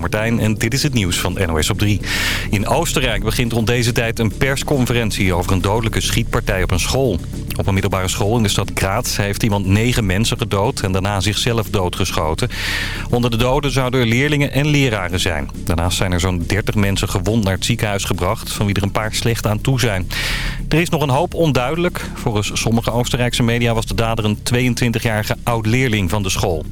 ben Martijn en dit is het nieuws van NOS op 3. In Oostenrijk begint rond deze tijd een persconferentie over een dodelijke schietpartij op een school. Op een middelbare school in de stad Graz heeft iemand negen mensen gedood en daarna zichzelf doodgeschoten. Onder de doden zouden er leerlingen en leraren zijn. Daarnaast zijn er zo'n 30 mensen gewond naar het ziekenhuis gebracht, van wie er een paar slecht aan toe zijn. Er is nog een hoop onduidelijk. Volgens sommige Oostenrijkse media was de dader een 22-jarige oud-leerling van de school.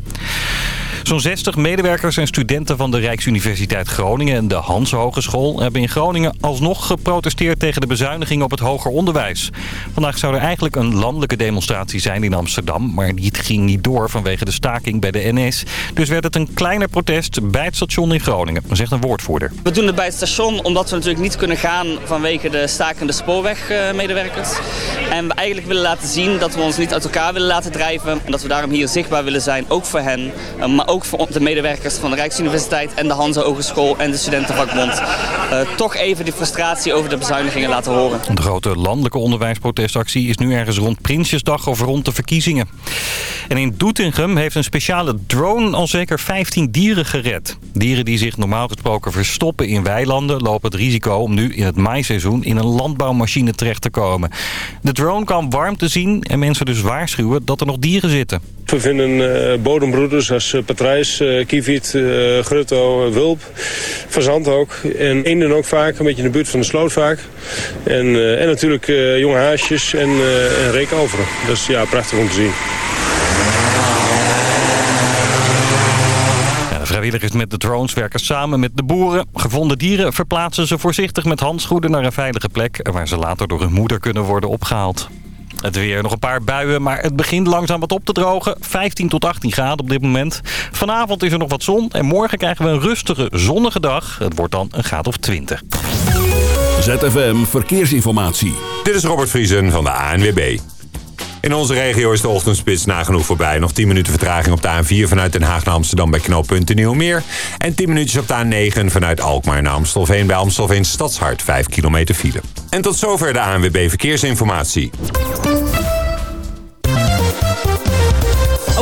Zo'n 60 medewerkers en studenten van de Rijksuniversiteit Groningen en de Hanse Hogeschool hebben in Groningen alsnog geprotesteerd tegen de bezuinigingen op het hoger onderwijs. Vandaag zou er eigenlijk een landelijke demonstratie zijn in Amsterdam, maar die ging niet door vanwege de staking bij de NS. Dus werd het een kleiner protest bij het station in Groningen, zegt een woordvoerder. We doen het bij het station omdat we natuurlijk niet kunnen gaan vanwege de stakende spoorwegmedewerkers. En we eigenlijk willen laten zien dat we ons niet uit elkaar willen laten drijven. En dat we daarom hier zichtbaar willen zijn, ook voor hen, maar ook ook voor de medewerkers van de Rijksuniversiteit en de Hanse Hogeschool en de Studentenvakbond. Uh, toch even die frustratie over de bezuinigingen laten horen. De grote landelijke onderwijsprotestactie is nu ergens rond Prinsjesdag of rond de verkiezingen. En in Doetinchem heeft een speciale drone al zeker 15 dieren gered. Dieren die zich normaal gesproken verstoppen in weilanden lopen het risico om nu in het maaiseizoen in een landbouwmachine terecht te komen. De drone kan warmte zien en mensen dus waarschuwen dat er nog dieren zitten. We vinden uh, bodembroeders als uh, patrijs, uh, kieviet, grutto, wulp, fazant ook. En eenden ook vaak, een beetje in de buurt van de sloot vaak. En, en natuurlijk jonge haasjes en, en reekalveren. Dat is ja, prachtig om te zien. Vrijwilligers met de drones werken samen met de boeren. Gevonden dieren verplaatsen ze voorzichtig met handschoenen naar een veilige plek... waar ze later door hun moeder kunnen worden opgehaald. Het weer nog een paar buien, maar het begint langzaam wat op te drogen. 15 tot 18 graden op dit moment. Vanavond is er nog wat zon en morgen krijgen we een rustige, zonnige dag. Het wordt dan een graad of 20. ZFM Verkeersinformatie. Dit is Robert Vriesen van de ANWB. In onze regio is de ochtendspits nagenoeg voorbij. Nog 10 minuten vertraging op de A4 vanuit Den Haag naar Amsterdam bij knooppunt Nieuwmeer. En 10 minuutjes op de A9 vanuit Alkmaar naar Amstelveen bij Amstelveen Stadshart. 5 kilometer file. En tot zover de ANWB Verkeersinformatie.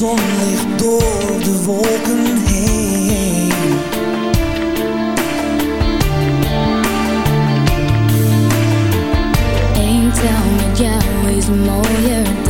zon ligt door de wolken heen. Ain't tell me you're mooi mooier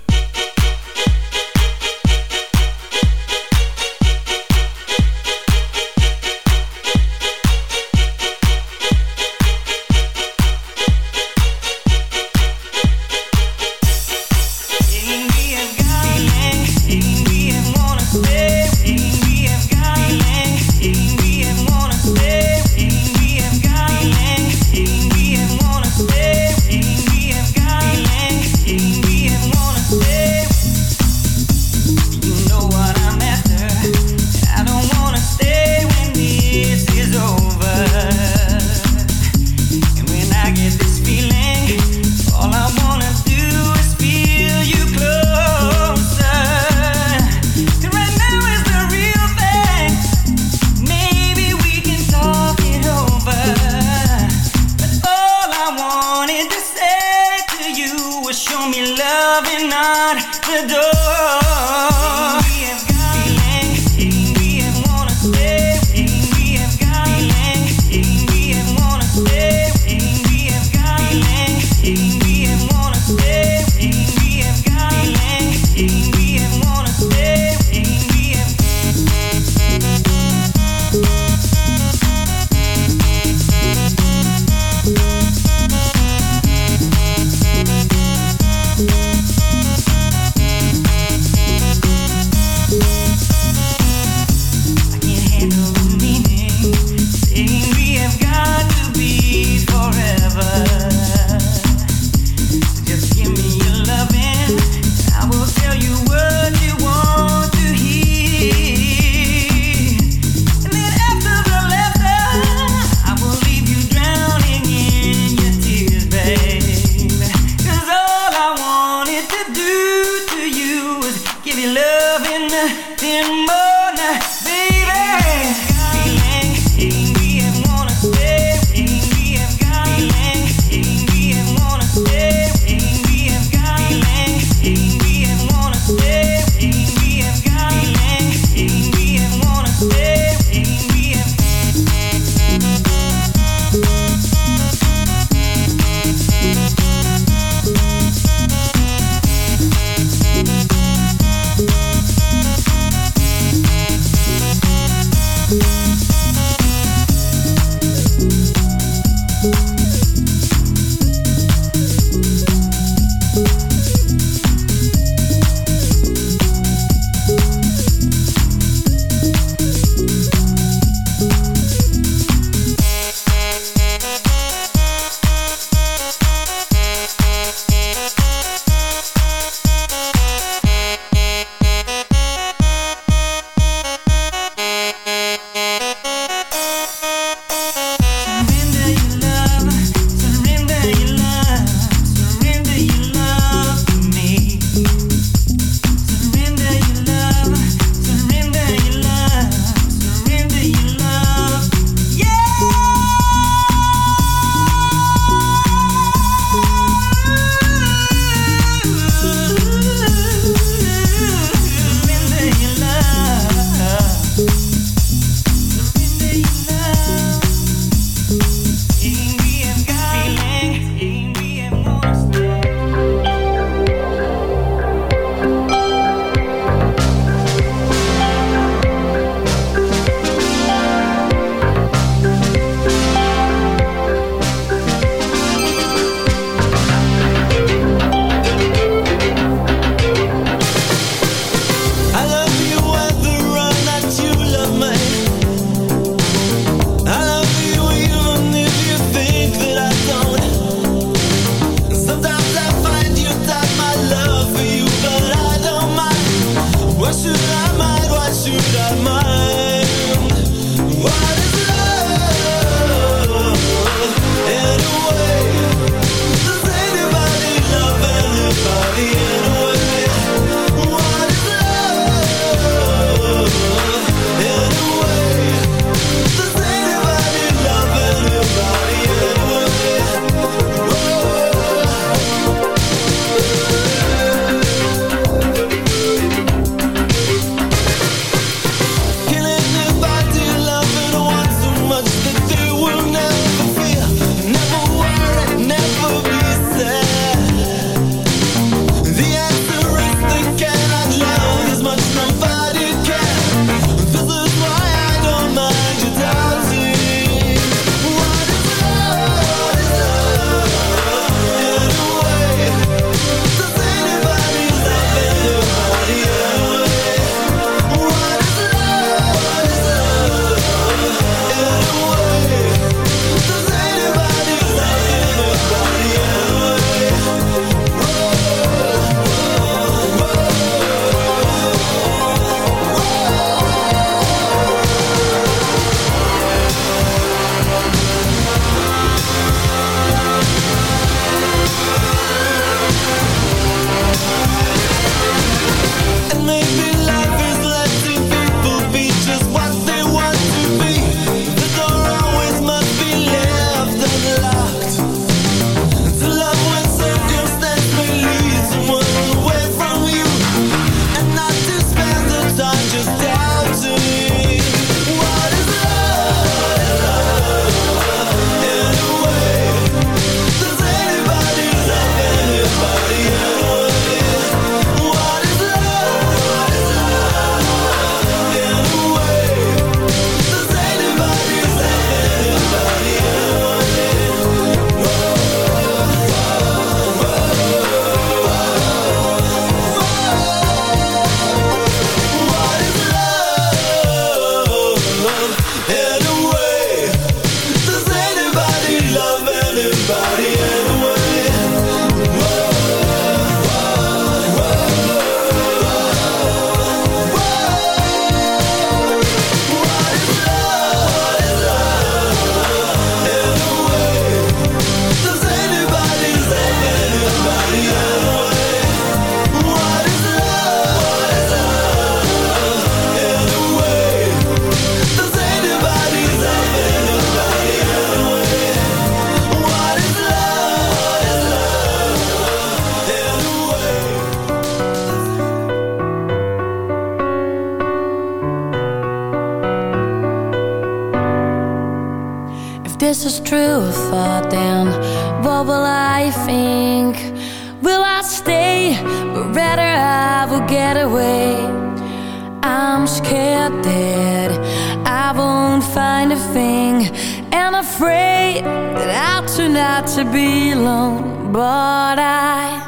But I,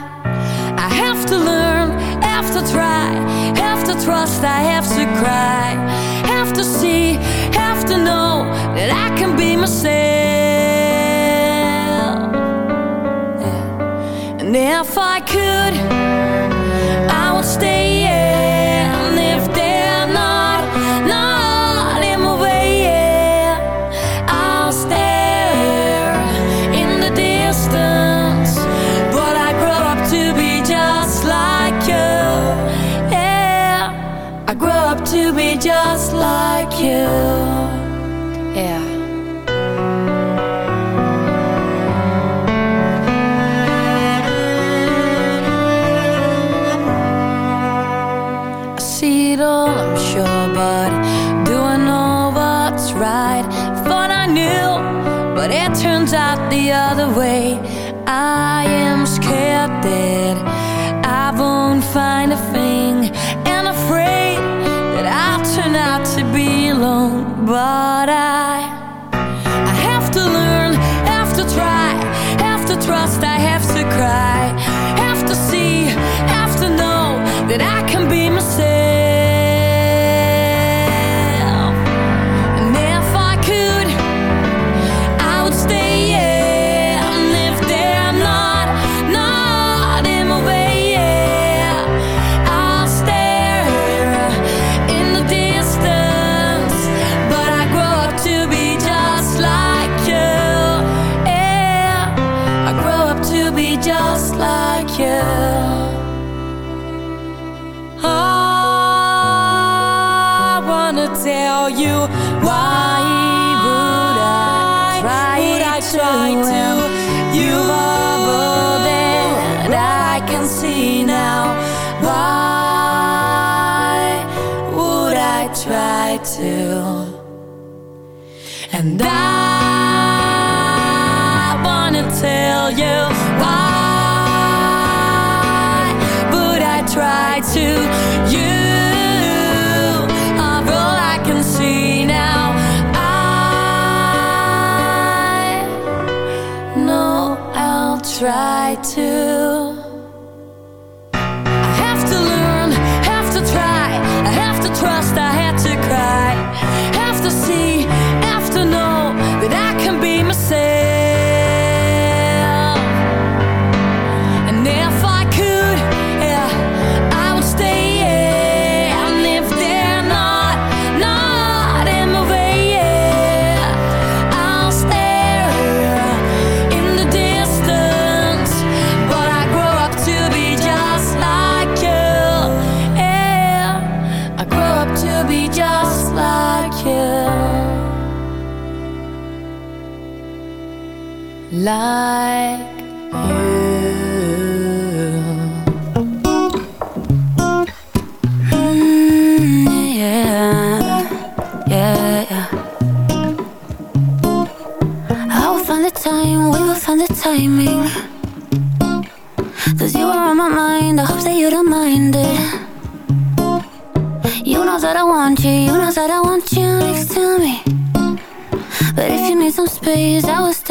I have to learn, have to try, have to trust, I have to cry, have to see, have to know that I can be myself. The tell you why would I try, would I try to? you bubble that I can see now why would I try to? And I to Like Mm, yeah, yeah, yeah. I will find the time, we will find the timing. Cause you are on my mind, I hope that you don't mind it. You know that I want you, you know that I want you next to me. But if you need some space, I will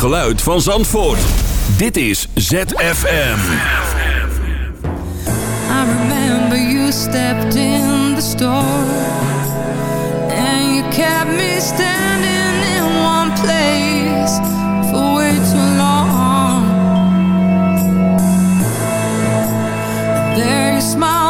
geluid van Zandvoort. Dit is ZFM. I remember you stepped in the store. And you kept me standing in one place. For way too long. There you smiled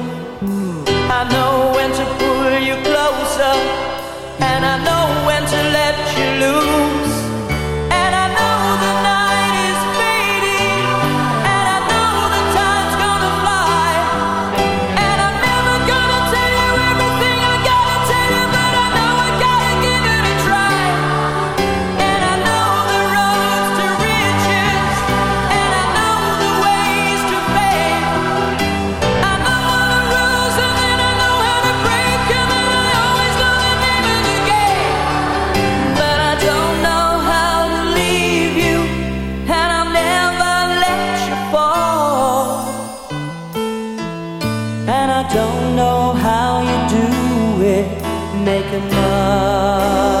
like night.